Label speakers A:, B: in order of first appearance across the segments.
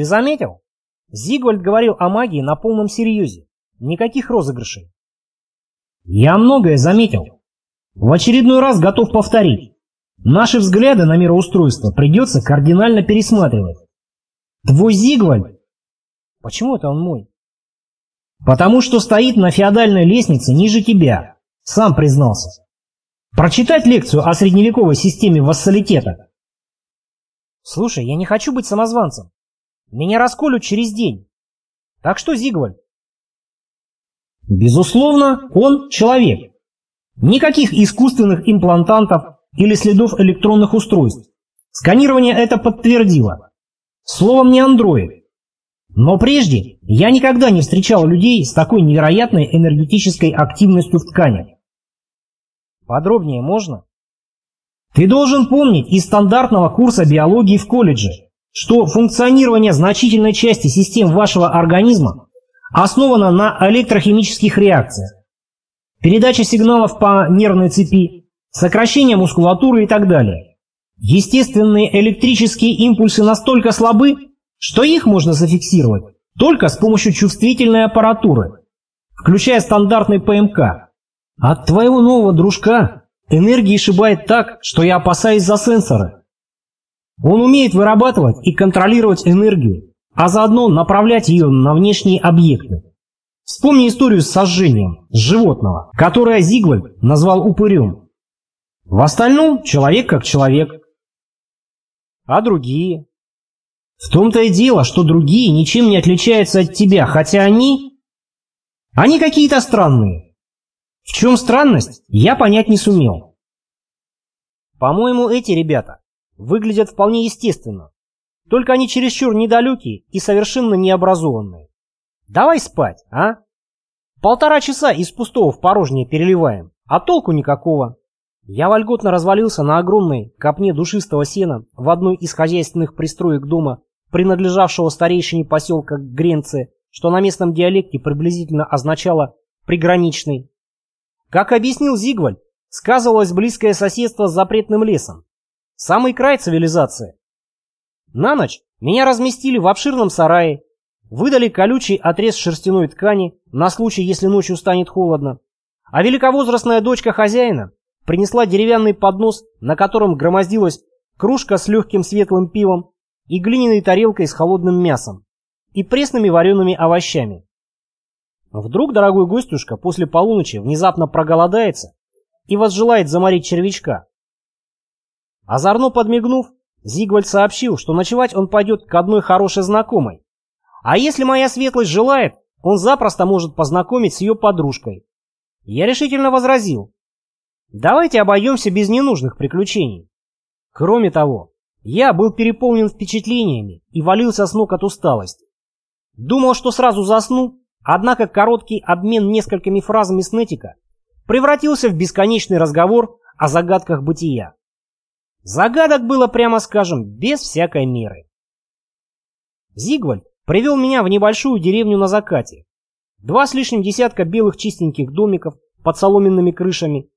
A: Ты заметил? Зигвальд говорил о магии на полном серьезе. Никаких розыгрышей.
B: Я многое заметил. В очередной раз готов повторить. Наши взгляды на мироустройство придется кардинально пересматривать. Твой Зигвальд...
A: Почему это он мой?
B: Потому что стоит на феодальной лестнице ниже тебя. Сам признался. Прочитать лекцию о средневековой системе вассалитета.
A: Слушай, я не хочу быть самозванцем. Меня расколют через день. Так что, Зигвальд?
B: Безусловно, он человек. Никаких искусственных имплантантов или следов электронных устройств. Сканирование это подтвердило. Словом, не андроид. Но прежде я никогда не встречал людей с такой невероятной энергетической активностью в тканях.
A: Подробнее можно?
B: Ты должен помнить из стандартного курса биологии в колледже, что функционирование значительной части систем вашего организма основано на электрохимических реакциях. Передача сигналов по нервной цепи, сокращение мускулатуры и так далее. Естественные электрические импульсы настолько слабы, что их можно зафиксировать только с помощью чувствительной аппаратуры, включая стандартный ПМК. От твоего нового дружка энергии шибает так, что я опасаюсь за сенсоры. Он умеет вырабатывать и контролировать энергию, а заодно направлять ее на внешние объекты. Вспомни историю с сожжением животного, которое Зигвальд назвал упырем. В остальном человек как человек.
A: А другие?
B: В том-то и дело, что другие ничем не отличаются от тебя, хотя они... Они какие-то странные. В чем странность, я понять не сумел.
A: По-моему, эти ребята выглядят вполне естественно. Только они чересчур недалекие и совершенно необразованные. Давай спать, а? Полтора часа из пустого в порожнее переливаем, а толку никакого. Я вольготно развалился на огромной копне душистого сена в одной из хозяйственных пристроек дома, принадлежавшего старейшине поселка Гренце, что на местном диалекте приблизительно означало «приграничный». Как объяснил Зигвальд, сказывалось близкое соседство с запретным лесом. Самый край цивилизации. На ночь меня разместили в обширном сарае, выдали колючий отрез шерстяной ткани на случай, если ночью станет холодно, а великовозрастная дочка хозяина принесла деревянный поднос, на котором громоздилась кружка с легким светлым пивом и глиняной тарелкой с холодным мясом и пресными вареными овощами. Вдруг дорогой гостюшка после полуночи внезапно проголодается и возжелает заморить червячка. Озорно подмигнув, Зигвальд сообщил, что ночевать он пойдет к одной хорошей знакомой. А если моя светлость желает, он запросто может познакомить с ее подружкой. Я решительно возразил. Давайте обойдемся без ненужных приключений. Кроме того, я был переполнен впечатлениями и валился с ног от усталости. Думал, что сразу засну, однако короткий обмен несколькими фразами с Нетика превратился в бесконечный разговор о загадках бытия. Загадок было, прямо скажем, без всякой меры. Зигвальд привел меня в небольшую деревню на закате. Два с лишним десятка белых чистеньких домиков под соломенными крышами,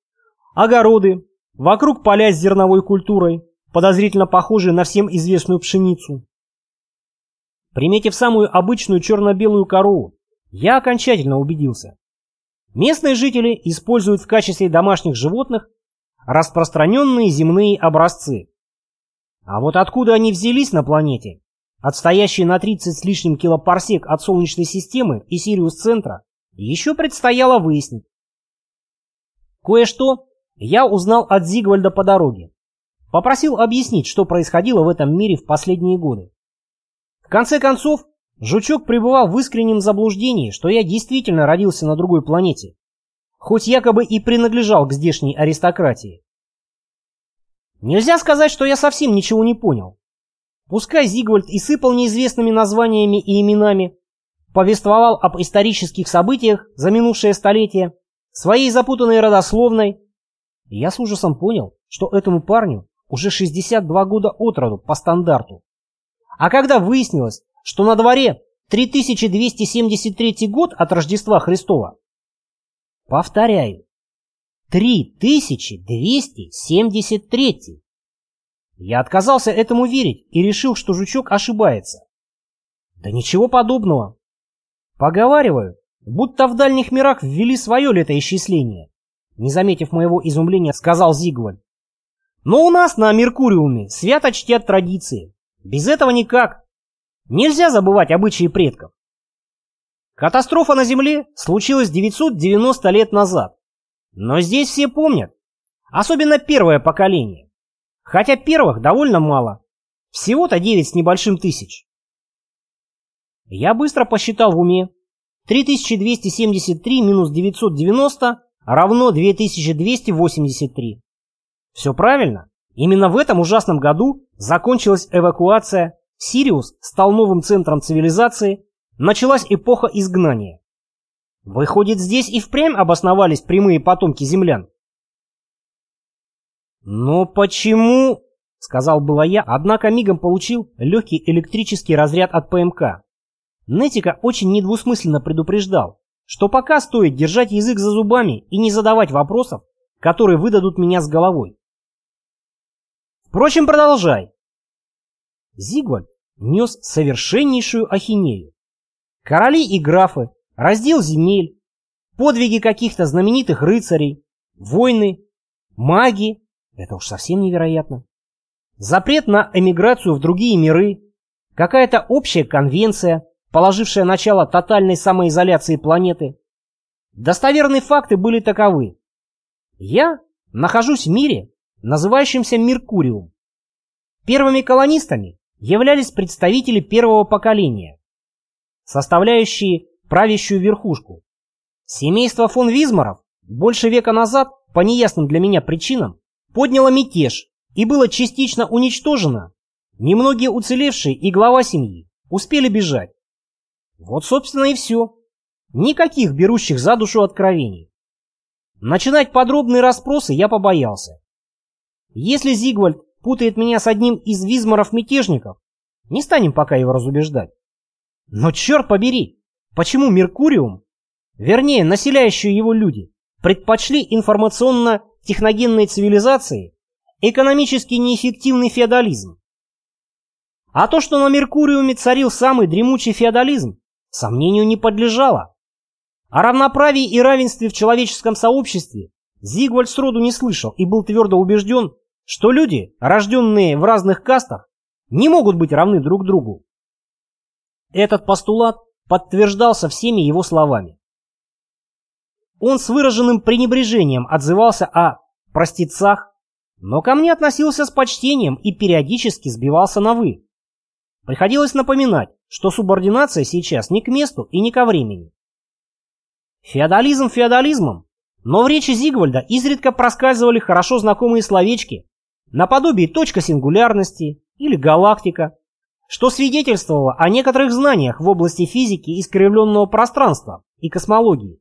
A: огороды, вокруг поля с зерновой культурой, подозрительно похожие на всем известную пшеницу. Приметив самую обычную черно-белую корову, я окончательно убедился. Местные жители используют в качестве домашних животных распространенные земные образцы. А вот откуда они взялись на планете, отстоящей на 30 с лишним килопарсек от Солнечной системы и Сириус-центра, еще предстояло выяснить. Кое-что я узнал от Зигвальда по дороге. Попросил объяснить, что происходило в этом мире в последние годы. В конце концов, Жучок пребывал в искреннем заблуждении, что я действительно родился на другой планете, хоть якобы и принадлежал к здешней аристократии. Нельзя сказать, что я совсем ничего не понял. Пускай Зигвальд и сыпал неизвестными названиями и именами, повествовал об исторических событиях за минувшее столетие, своей запутанной родословной, я с ужасом понял, что этому парню уже 62 года от роду по стандарту. А когда выяснилось, что на дворе 3273 год от Рождества Христова, Повторяю. 3273. Я отказался этому верить и решил, что жучок ошибается. Да ничего подобного. Поговариваю, будто в дальних мирах ввели свое летоисчисление. Не заметив моего изумления, сказал Зигвальд. Но у нас на Меркуриуме свято чтят традиции. Без этого никак. Нельзя забывать обычаи предков. Катастрофа на Земле случилась 990 лет назад. Но здесь все помнят. Особенно первое поколение. Хотя первых довольно мало. Всего-то 9 с небольшим тысяч. Я быстро посчитал в уме. 3273 минус 990 равно 2283. Все правильно. Именно в этом ужасном году закончилась эвакуация, Сириус стал новым центром цивилизации, началась эпоха изгнания. Выходит, здесь и впрямь обосновались прямые потомки землян. «Но почему?» — сказал было я, однако мигом получил легкий электрический разряд от ПМК. Нетика очень недвусмысленно предупреждал, что пока стоит держать язык за зубами и не задавать вопросов, которые выдадут меня с головой. Впрочем, продолжай. Зигвальд нес совершеннейшую ахинею. Короли и графы, раздел земель, подвиги каких-то знаменитых рыцарей, войны, маги, это уж совсем невероятно. Запрет на эмиграцию в другие миры, какая-то общая конвенция, положившая начало тотальной самоизоляции планеты. Достоверные факты были таковы. Я нахожусь в мире, называющемся Меркуриум. Первыми колонистами являлись представители первого поколения, составляющие правящую верхушку. Семейство фон Визмаров больше века назад, по неясным для меня причинам, подняло мятеж и было частично уничтожено. Немногие уцелевшие и глава семьи успели бежать. Вот, собственно, и все. Никаких берущих за душу откровений. Начинать подробные расспросы я побоялся. Если Зигвальд путает меня с одним из визмаров-мятежников, не станем пока его разубеждать. Но черт побери, почему Меркуриум, вернее, населяющие его люди, предпочли информационно-техногенной цивилизации экономически неэффективный феодализм? А то, что на Меркуриуме царил самый дремучий феодализм, сомнению не подлежало. О равноправии и равенстве в человеческом сообществе Зигвальд сроду не слышал и был твердо убежден, что люди, рожденные в разных кастах, не могут быть равны друг другу. Этот постулат подтверждался всеми его словами. Он с выраженным пренебрежением отзывался о простецах, но ко мне относился с почтением и периодически сбивался на «вы». Приходилось напоминать, что субординация сейчас не к месту и не ко времени. Феодализм феодализмом, но в речи Зигвальда изредка проскальзывали хорошо знакомые словечки, наподобие точка сингулярности или галактика, что свидетельствовало о некоторых знаниях в области физики искривленного пространства и космологии.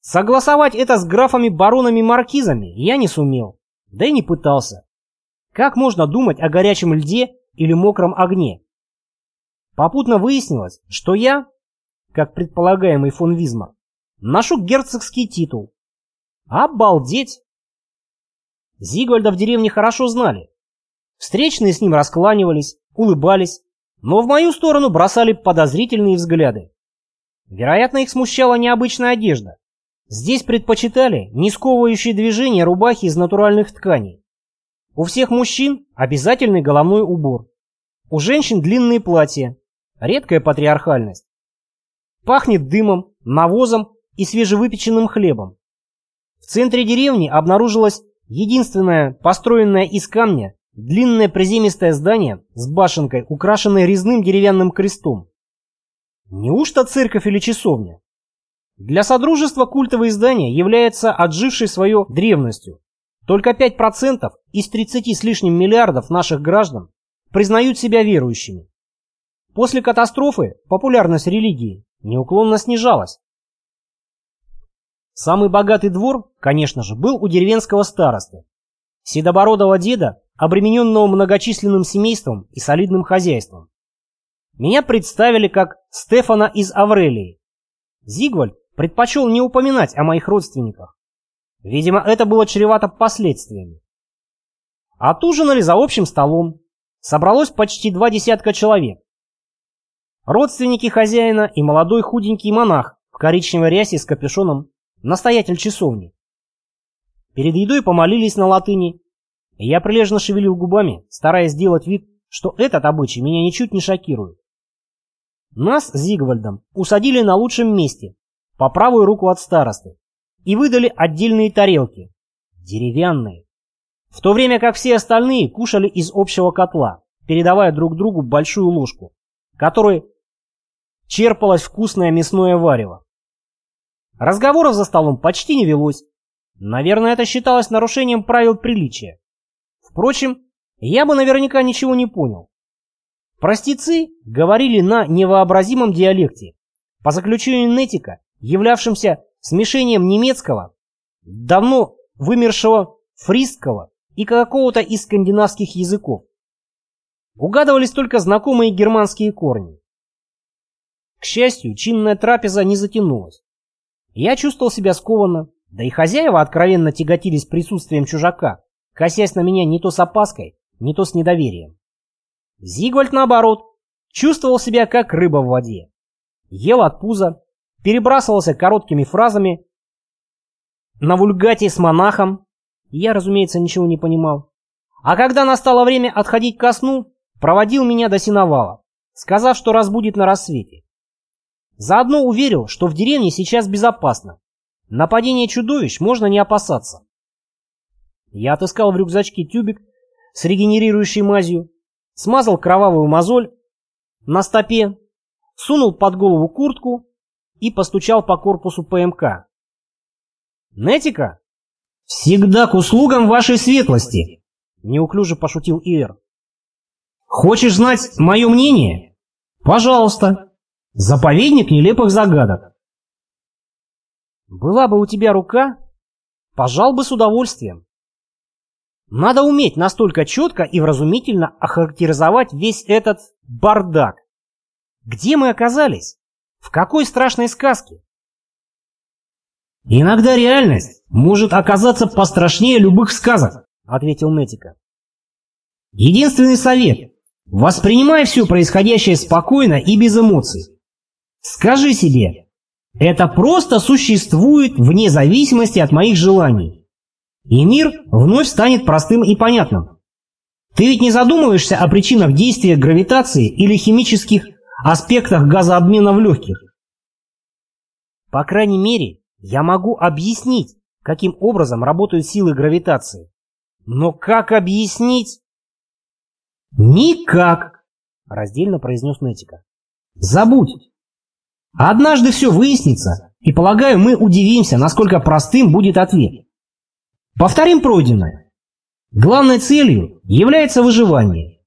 A: Согласовать это с графами-баронами-маркизами я не сумел, да и не пытался. Как можно думать о горячем льде или мокром огне? Попутно выяснилось, что я, как предполагаемый фон Визмар, ношу герцогский титул. Обалдеть! Зигвальда в деревне хорошо знали. Встречные с ним раскланивались, улыбались, но в мою сторону бросали подозрительные взгляды. Вероятно, их смущала необычная одежда. Здесь предпочитали не сковывающие движения рубахи из натуральных тканей. У всех мужчин обязательный головной убор. У женщин длинные платья. Редкая патриархальность. Пахнет дымом, навозом и свежевыпеченным хлебом. В центре деревни обнаружилось единственное, построенное из камня, длинное приземистое здание с башенкой, украшенной резным деревянным крестом. Неужто церковь или часовня? Для Содружества культовое здание является отжившей свое древностью. Только 5% из 30 с лишним миллиардов наших граждан признают себя верующими. После катастрофы популярность религии неуклонно снижалась. Самый богатый двор, конечно же, был у деревенского старосты. Седобородого деда, обремененного многочисленным семейством и солидным хозяйством. Меня представили как Стефана из Аврелии. Зигвальд предпочел не упоминать о моих родственниках. Видимо, это было чревато последствиями. Отужинали за общим столом. Собралось почти два десятка человек. родственники хозяина и молодой худенький монах в коричневой рясе с капюшоном, настоятель часовни. Перед едой помолились на латыни, я прилежно шевелил губами, стараясь сделать вид, что этот обычай меня ничуть не шокирует. Нас с Зигвальдом усадили на лучшем месте, по правую руку от старосты, и выдали отдельные тарелки, деревянные, в то время как все остальные кушали из общего котла, передавая друг другу большую ложку, которой черпалось вкусное мясное варево. Разговоров за столом почти не велось. Наверное, это считалось нарушением правил приличия. Впрочем, я бы наверняка ничего не понял. Простецы говорили на невообразимом диалекте, по заключению Нетика, являвшемся смешением немецкого, давно вымершего фриского и какого-то из скандинавских языков. Угадывались только знакомые германские корни. К счастью, чинная трапеза не затянулась. Я чувствовал себя скованно, да и хозяева откровенно тяготились присутствием чужака, косясь на меня не то с опаской, не то с недоверием. Зигвальд, наоборот, чувствовал себя как рыба в воде. Ел от пуза, перебрасывался короткими фразами на вульгате с монахом. Я, разумеется, ничего не понимал. А когда настало время отходить ко сну, проводил меня до синовала, сказав, что разбудит на рассвете. Заодно уверил, что в деревне сейчас безопасно. Нападение чудовищ можно не опасаться. Я отыскал в рюкзачке тюбик с регенерирующей мазью, смазал кровавую мозоль на стопе, сунул под голову куртку и постучал по корпусу ПМК. «Нетика?»
B: «Всегда к услугам вашей светлости», — неуклюже пошутил Ир. «Хочешь знать мое мнение? Пожалуйста. Заповедник нелепых загадок».
A: «Была бы у тебя рука, пожал бы с удовольствием. Надо уметь настолько четко и вразумительно охарактеризовать весь этот бардак. Где мы оказались? В какой страшной сказке?
B: «Иногда реальность может оказаться пострашнее любых сказок», — ответил Нетика. «Единственный совет — воспринимай все происходящее спокойно и без эмоций. Скажи себе, это просто существует вне зависимости от моих желаний и мир вновь станет простым и понятным. Ты ведь не задумываешься о причинах действия гравитации или химических аспектах газообмена в легких?
A: По крайней мере, я могу объяснить, каким образом работают силы гравитации. Но как объяснить?
B: Никак, раздельно произнес Нетика. Забудь. Однажды все выяснится, и, полагаю, мы удивимся, насколько простым будет ответ. Повторим пройденное. Главной целью является выживание.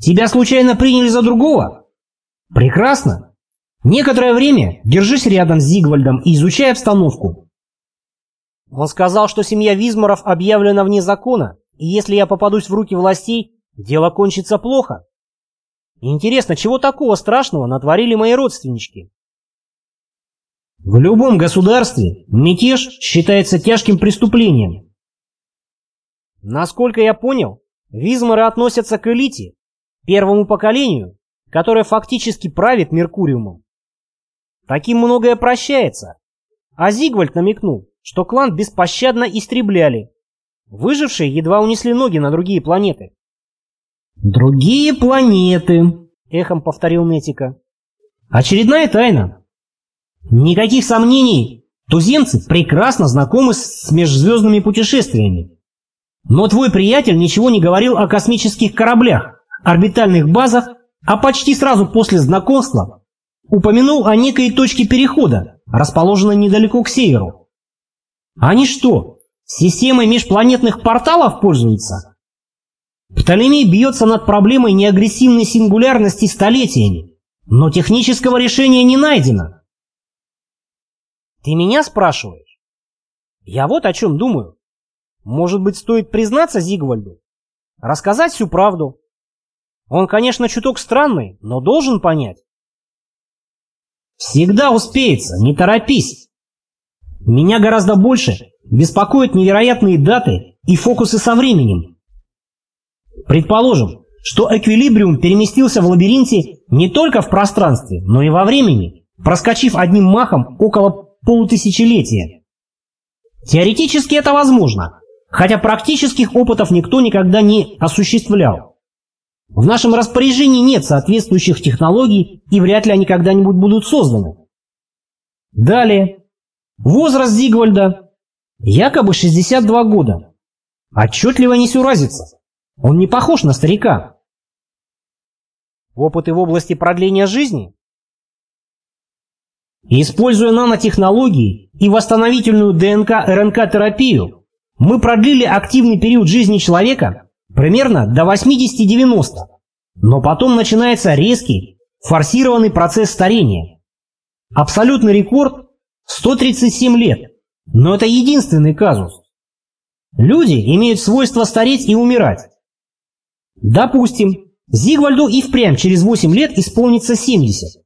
B: Тебя случайно приняли за другого? Прекрасно. Некоторое время держись рядом с Зигвальдом и изучай обстановку.
A: Он сказал, что семья Визморов объявлена вне закона, и если я попадусь в руки властей, дело кончится плохо. Интересно, чего такого страшного натворили мои родственнички?
B: В любом государстве мятеж считается тяжким преступлением.
A: Насколько я понял, Визморы относятся к элите, первому поколению, которое фактически правит Меркуриумом. Таким многое прощается. А Зигвальд намекнул, что клан беспощадно истребляли. Выжившие едва унесли ноги на другие планеты.
B: «Другие планеты», — эхом повторил Нетика. «Очередная тайна. Никаких сомнений, туземцы прекрасно знакомы с межзвездными путешествиями. Но твой приятель ничего не говорил о космических кораблях, орбитальных базах, а почти сразу после знакомства упомянул о некой точке перехода, расположенной недалеко к северу. Они что, системой межпланетных порталов пользуются? Птолемей бьется над проблемой неагрессивной сингулярности столетиями, но технического решения не найдено.
A: Ты меня спрашиваешь? Я вот о чем думаю. Может быть, стоит признаться Зигвальду? Рассказать всю правду? Он, конечно, чуток странный, но должен понять.
B: Всегда успеется, не торопись. Меня гораздо больше беспокоят невероятные даты и фокусы со временем. Предположим, что эквилибриум переместился в лабиринте Не только в пространстве, но и во времени, проскочив одним махом около полутысячелетия. Теоретически это возможно, хотя практических опытов никто никогда не осуществлял. В нашем распоряжении нет соответствующих технологий и вряд ли они когда-нибудь будут созданы. Далее. Возраст Зигвальда якобы 62 года. Отчетливо не сюразится. Он не похож на старика.
A: Опыты в области продления жизни?
B: Используя нанотехнологии и восстановительную ДНК-РНК-терапию, мы продлили активный период жизни человека примерно до 80-90, но потом начинается резкий, форсированный процесс старения. Абсолютный рекорд – 137 лет, но это единственный казус. Люди имеют свойство стареть и умирать. Допустим, Зигвальду и впрямь через 8 лет исполнится 70.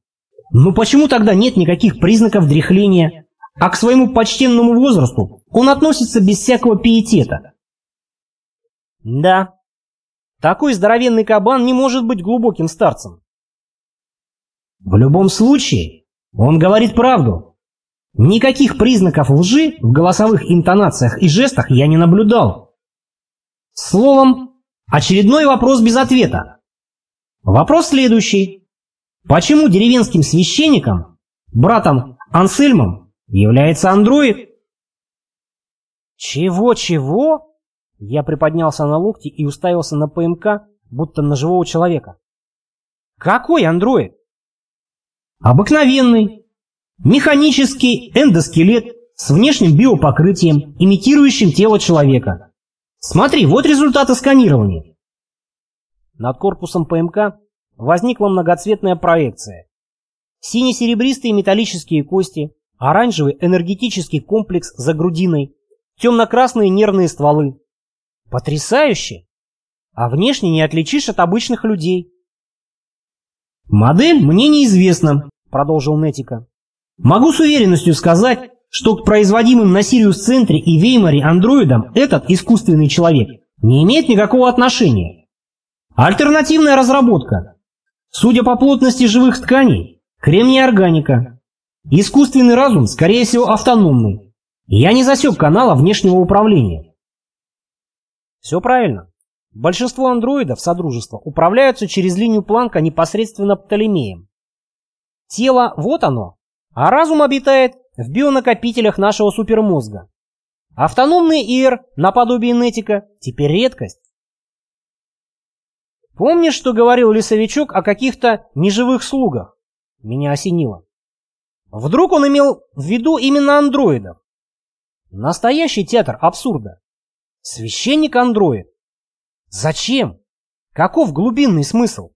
B: Но почему тогда нет никаких признаков дряхления, а к своему почтенному возрасту он относится без всякого пиетета?
A: Да, такой здоровенный кабан не может быть глубоким старцем.
B: В любом случае, он говорит правду. Никаких признаков лжи в голосовых интонациях и жестах я не наблюдал. Словом, очередной вопрос без ответа. Вопрос следующий. Почему деревенским священником, братом Ансельмом, является андроид?
A: Чего-чего? Я приподнялся на локти и уставился на ПМК, будто на живого человека. Какой андроид?
B: Обыкновенный. Механический эндоскелет с внешним биопокрытием, имитирующим тело человека. Смотри, вот результаты сканирования.
A: Над корпусом ПМК возникла многоцветная проекция. Сине-серебристые металлические кости, оранжевый энергетический комплекс за грудиной, темно-красные нервные стволы. Потрясающе! А внешне не отличишь от обычных людей.
B: «Модель мне неизвестна», — продолжил Нетика. «Могу с уверенностью сказать, что к производимым на Сириус-центре и Веймаре андроидам этот искусственный человек не имеет никакого отношения. Альтернативная разработка. Судя по плотности живых тканей, кремний органика. Искусственный разум, скорее всего, автономный. Я не засек канала внешнего управления.
A: Все правильно. Большинство андроидов Содружества управляются через линию Планка непосредственно Птолемеем. Тело – вот оно, а разум обитает в бионакопителях нашего супермозга. Автономный ИР, наподобие Нетика, теперь редкость. Помнишь, что говорил лесовичок о каких-то неживых слугах? Меня осенило. Вдруг он имел в виду именно андроидов? Настоящий театр абсурда. Священник-андроид. Зачем? Каков глубинный смысл?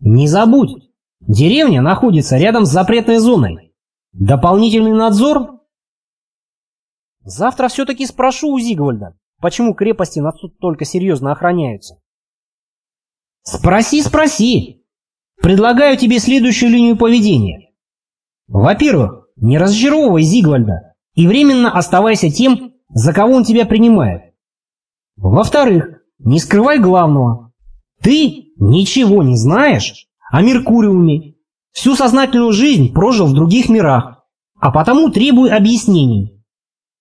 B: Не забудь, деревня находится рядом с запретной зоной. Дополнительный надзор?
A: Завтра все-таки спрошу у Зигвальда, почему крепости настолько серьезно охраняются.
B: Спроси, спроси. Предлагаю тебе следующую линию поведения. Во-первых, не разочаровывай Зигвальда и временно оставайся тем, за кого он тебя принимает. Во-вторых, не скрывай главного. Ты ничего не знаешь о Меркуриуме. Всю сознательную жизнь прожил в других мирах, а потому требуй объяснений.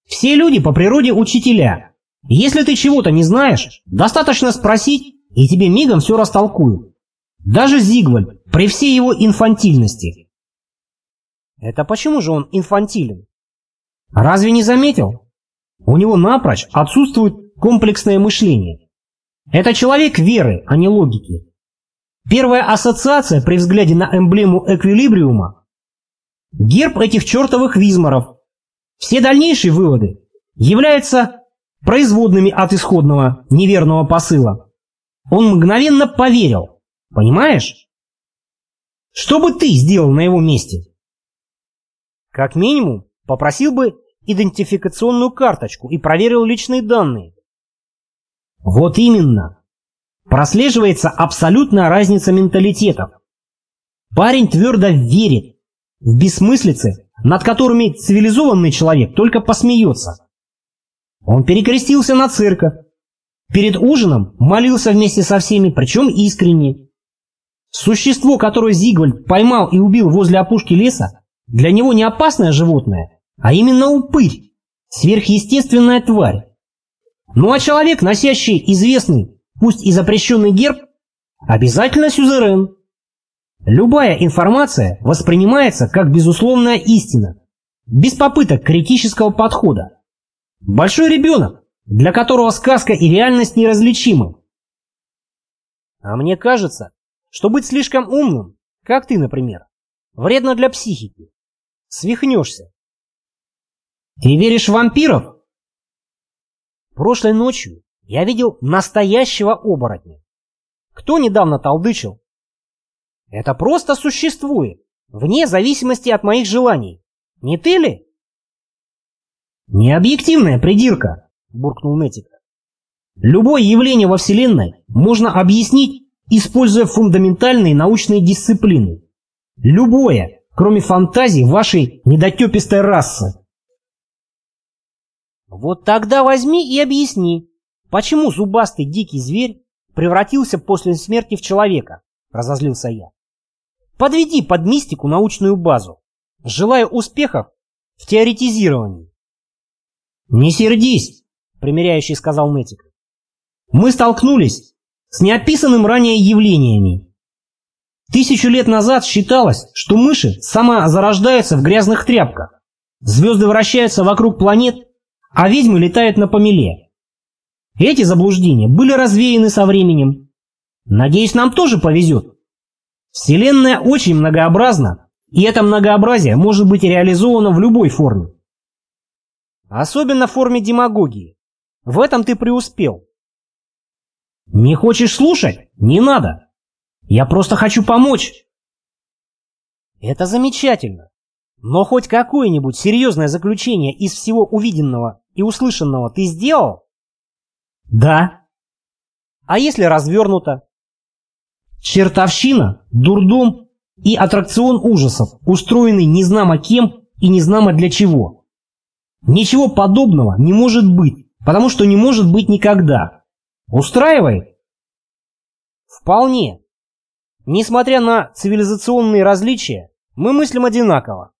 B: Все люди по природе учителя. Если ты чего-то не знаешь, достаточно спросить и тебе мигом все растолкуют. Даже Зигвальд, при всей его инфантильности.
A: Это почему же он инфантилен?
B: Разве не заметил? У него напрочь отсутствует комплексное мышление. Это человек веры, а не логики. Первая ассоциация при взгляде на эмблему эквилибриума – герб этих чертовых визморов. Все дальнейшие выводы являются производными от исходного неверного посыла. Он мгновенно поверил. Понимаешь? Что бы ты сделал на его месте?
A: Как минимум, попросил бы идентификационную карточку и проверил личные данные.
B: Вот именно. Прослеживается абсолютная разница менталитетов. Парень твердо верит в бессмыслицы, над которыми цивилизованный человек только посмеется. Он перекрестился на церковь, Перед ужином молился вместе со всеми, причем искренне. Существо, которое Зигвальд поймал и убил возле опушки леса, для него не опасное животное, а именно упырь, сверхъестественная тварь. Ну а человек, носящий известный, пусть и запрещенный герб, обязательно сюзерен. Любая информация воспринимается как безусловная истина, без попыток критического подхода. Большой ребенок, для которого сказка и реальность неразличимы.
A: А мне кажется, что быть слишком умным, как ты, например, вредно для психики. Свихнешься.
B: Ты веришь в вампиров?
A: Прошлой ночью я видел настоящего оборотня. Кто недавно толдычил? Это просто существует, вне зависимости от моих желаний. Не ты ли?
B: Необъективная придирка, буркнул Нетика. Любое явление во Вселенной можно объяснить, используя фундаментальные научные дисциплины. Любое, кроме фантазий вашей недотепистой расы.
A: Вот тогда возьми и объясни, почему зубастый дикий зверь превратился после смерти в человека, разозлился я. Подведи под мистику научную базу. Желаю успехов в теоретизировании.
B: Не сердись, примиряющий сказал Нетик. Мы столкнулись с неописанным ранее явлениями. Тысячу лет назад считалось, что мыши самозарождаются в грязных тряпках. Звезды вращаются вокруг планет, а ведьмы летают на помеле. Эти заблуждения были развеяны со временем. Надеюсь, нам тоже повезет. Вселенная очень многообразна, и это многообразие может быть реализовано в любой форме.
A: Особенно в форме демагогии. В этом ты преуспел.
B: Не хочешь слушать? Не надо. Я просто хочу помочь.
A: Это замечательно. Но хоть какое-нибудь серьезное заключение из всего увиденного и услышанного ты сделал?
B: Да.
A: А если развернуто?
B: Чертовщина, дурдом и аттракцион ужасов, устроенный незнамо кем и незнамо для чего. Ничего подобного не может быть, потому что не может быть никогда. Устраивает?
A: Вполне. Несмотря на цивилизационные различия, мы мыслим одинаково.